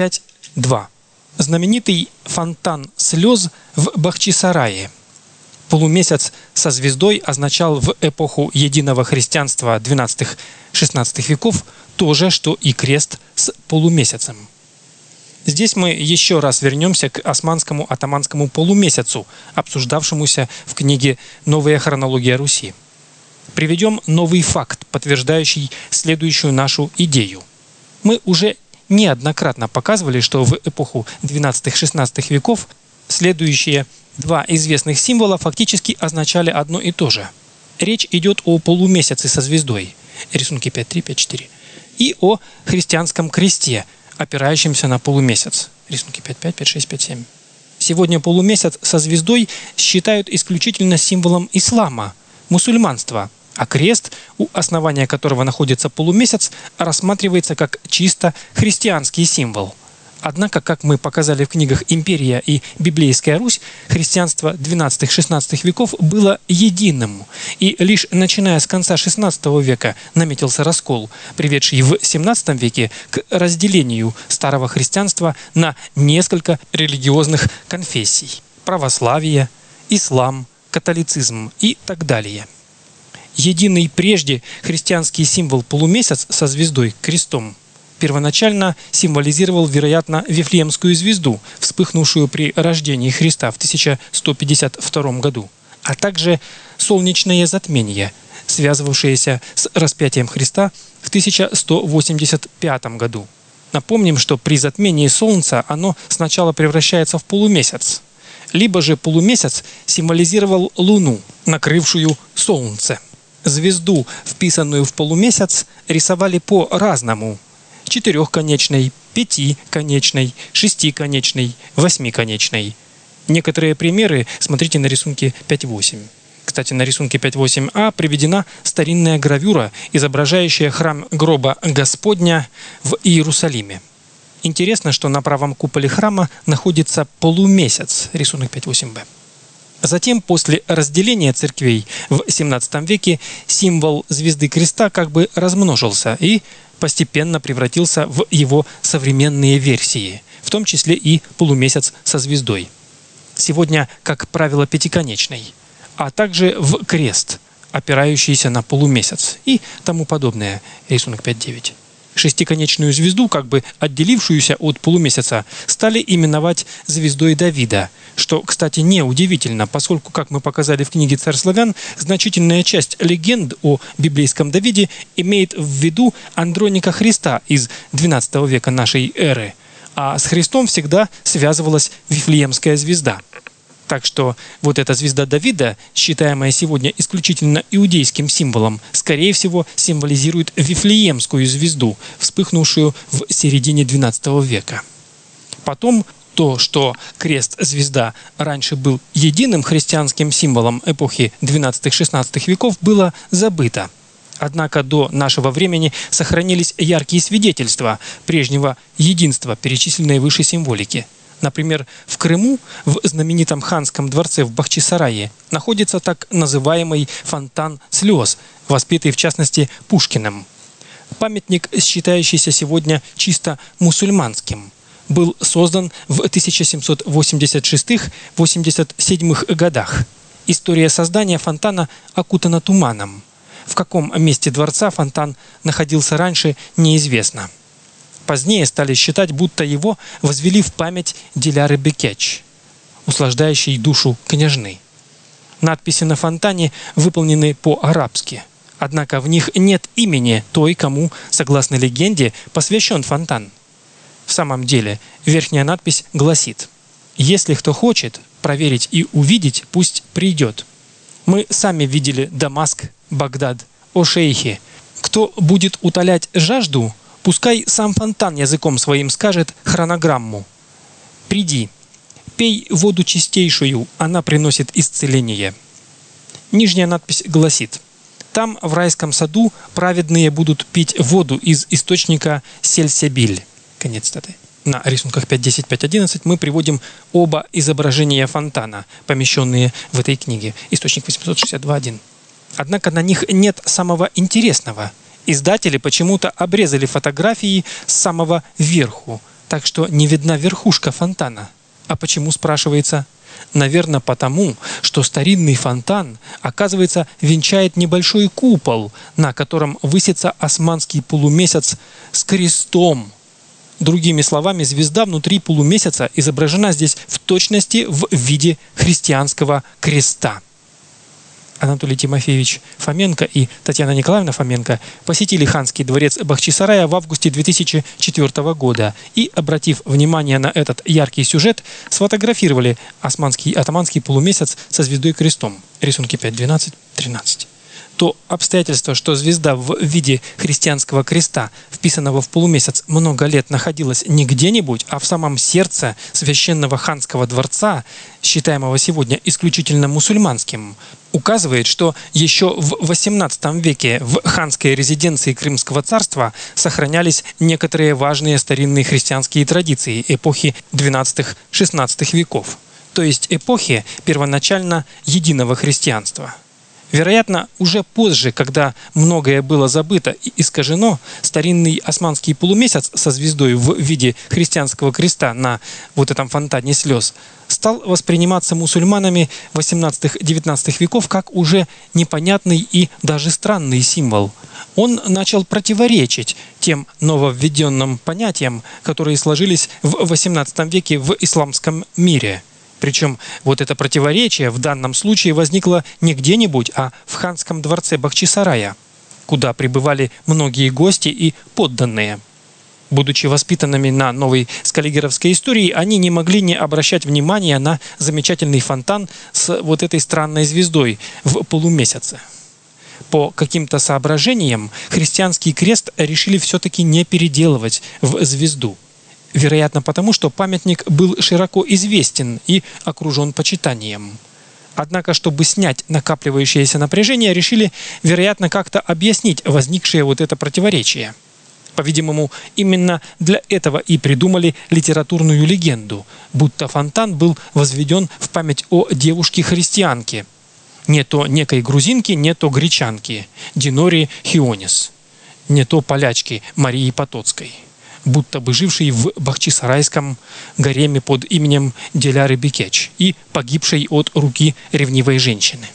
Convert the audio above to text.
5.2. Знаменитый фонтан слез в Бахчисарае. Полумесяц со звездой означал в эпоху единого христианства 12-16 веков то же, что и крест с полумесяцем. Здесь мы еще раз вернемся к османскому атаманскому полумесяцу, обсуждавшемуся в книге «Новая хронология Руси». Приведем новый факт, подтверждающий следующую нашу идею. Мы уже неоднократно показывали, что в эпоху 12-16 веков следующие два известных символа фактически означали одно и то же. Речь идет о полумесяце со звездой, рисунки 5.3, 5.4, и о христианском кресте, опирающемся на полумесяц, рисунки 5.5, 5.6, 5.7. Сегодня полумесяц со звездой считают исключительно символом ислама, мусульманства – а крест, у основания которого находится полумесяц, рассматривается как чисто христианский символ. Однако, как мы показали в книгах «Империя» и «Библейская Русь», христианство XII-XVI веков было единым. И лишь начиная с конца XVI века наметился раскол, приведший в XVII веке к разделению старого христианства на несколько религиозных конфессий – православие, ислам, католицизм и так далее – единый прежде христианский символ полумесяц со звездой, крестом, первоначально символизировал, вероятно, Вифлеемскую звезду, вспыхнувшую при рождении Христа в 1152 году, а также солнечное затмение, связывавшееся с распятием Христа в 1185 году. Напомним, что при затмении Солнца оно сначала превращается в полумесяц, либо же полумесяц символизировал Луну, накрывшую Солнце звезду, вписанную в полумесяц, рисовали по-разному. Четырехконечной, пятиконечной, шестиконечной, восьмиконечной. Некоторые примеры смотрите на рисунке 5.8. Кстати, на рисунке 5.8а приведена старинная гравюра, изображающая храм гроба Господня в Иерусалиме. Интересно, что на правом куполе храма находится полумесяц, рисунок 5.8б. Затем, после разделения церквей в XVII веке, символ звезды креста как бы размножился и постепенно превратился в его современные версии, в том числе и полумесяц со звездой. Сегодня, как правило, пятиконечный, а также в крест, опирающийся на полумесяц и тому подобное. Рисунок 5.9 шестиконечную звезду, как бы отделившуюся от полумесяца, стали именовать звездой Давида, что, кстати, не удивительно, поскольку, как мы показали в книге «Царь славян», значительная часть легенд о библейском Давиде имеет в виду Андроника Христа из XII века нашей эры, а с Христом всегда связывалась Вифлеемская звезда – так что вот эта звезда Давида, считаемая сегодня исключительно иудейским символом, скорее всего символизирует Вифлеемскую звезду, вспыхнувшую в середине XII века. Потом то, что крест-звезда раньше был единым христианским символом эпохи XII-XVI веков, было забыто. Однако до нашего времени сохранились яркие свидетельства прежнего единства перечисленной выше символики – Например, в Крыму, в знаменитом ханском дворце в Бахчисарае, находится так называемый фонтан слез, воспетый в частности Пушкиным. Памятник, считающийся сегодня чисто мусульманским, был создан в 1786-87 годах. История создания фонтана окутана туманом. В каком месте дворца фонтан находился раньше, неизвестно позднее стали считать, будто его возвели в память Диляры Бекеч, услаждающей душу княжны. Надписи на фонтане выполнены по-арабски, однако в них нет имени той, кому, согласно легенде, посвящен фонтан. В самом деле, верхняя надпись гласит «Если кто хочет проверить и увидеть, пусть придет». Мы сами видели Дамаск, Багдад, о шейхе. Кто будет утолять жажду, Пускай сам фонтан языком своим скажет хронограмму. «Приди, пей воду чистейшую, она приносит исцеление». Нижняя надпись гласит «Там, в райском саду, праведные будут пить воду из источника Сельсебиль». Конец статы. На рисунках 5.10, 5.11 мы приводим оба изображения фонтана, помещенные в этой книге. Источник 862.1. Однако на них нет самого интересного – Издатели почему-то обрезали фотографии с самого верху, так что не видна верхушка фонтана. А почему, спрашивается? Наверное, потому, что старинный фонтан, оказывается, венчает небольшой купол, на котором высится османский полумесяц с крестом. Другими словами, звезда внутри полумесяца изображена здесь в точности в виде христианского креста. Анатолий Тимофеевич Фоменко и Татьяна Николаевна Фоменко посетили ханский дворец Бахчисарая в августе 2004 года и, обратив внимание на этот яркий сюжет, сфотографировали османский атаманский полумесяц со звездой крестом. Рисунки 5, 12, 13 то обстоятельство, что звезда в виде христианского креста, вписанного в полумесяц, много лет находилась не где-нибудь, а в самом сердце священного ханского дворца, считаемого сегодня исключительно мусульманским, указывает, что еще в XVIII веке в ханской резиденции Крымского царства сохранялись некоторые важные старинные христианские традиции эпохи XII-XVI веков, то есть эпохи первоначально единого христианства. Вероятно, уже позже, когда многое было забыто и искажено, старинный османский полумесяц со звездой в виде христианского креста на вот этом фонтане слез стал восприниматься мусульманами 18-19 веков как уже непонятный и даже странный символ. Он начал противоречить тем нововведенным понятиям, которые сложились в 18 веке в исламском мире – причем вот это противоречие в данном случае возникло не где-нибудь, а в ханском дворце Бахчисарая, куда прибывали многие гости и подданные. Будучи воспитанными на новой скаллигеровской истории, они не могли не обращать внимания на замечательный фонтан с вот этой странной звездой в полумесяце. По каким-то соображениям христианский крест решили все-таки не переделывать в звезду. Вероятно, потому что памятник был широко известен и окружен почитанием. Однако, чтобы снять накапливающееся напряжение, решили, вероятно, как-то объяснить возникшее вот это противоречие. По-видимому, именно для этого и придумали литературную легенду, будто фонтан был возведен в память о девушке-христианке. Не то некой грузинки, не то гречанки, Динори Хионис, не то полячки Марии Потоцкой будто бы живший в Бахчисарайском гареме под именем Деляры Бекеч и погибшей от руки ревнивой женщины.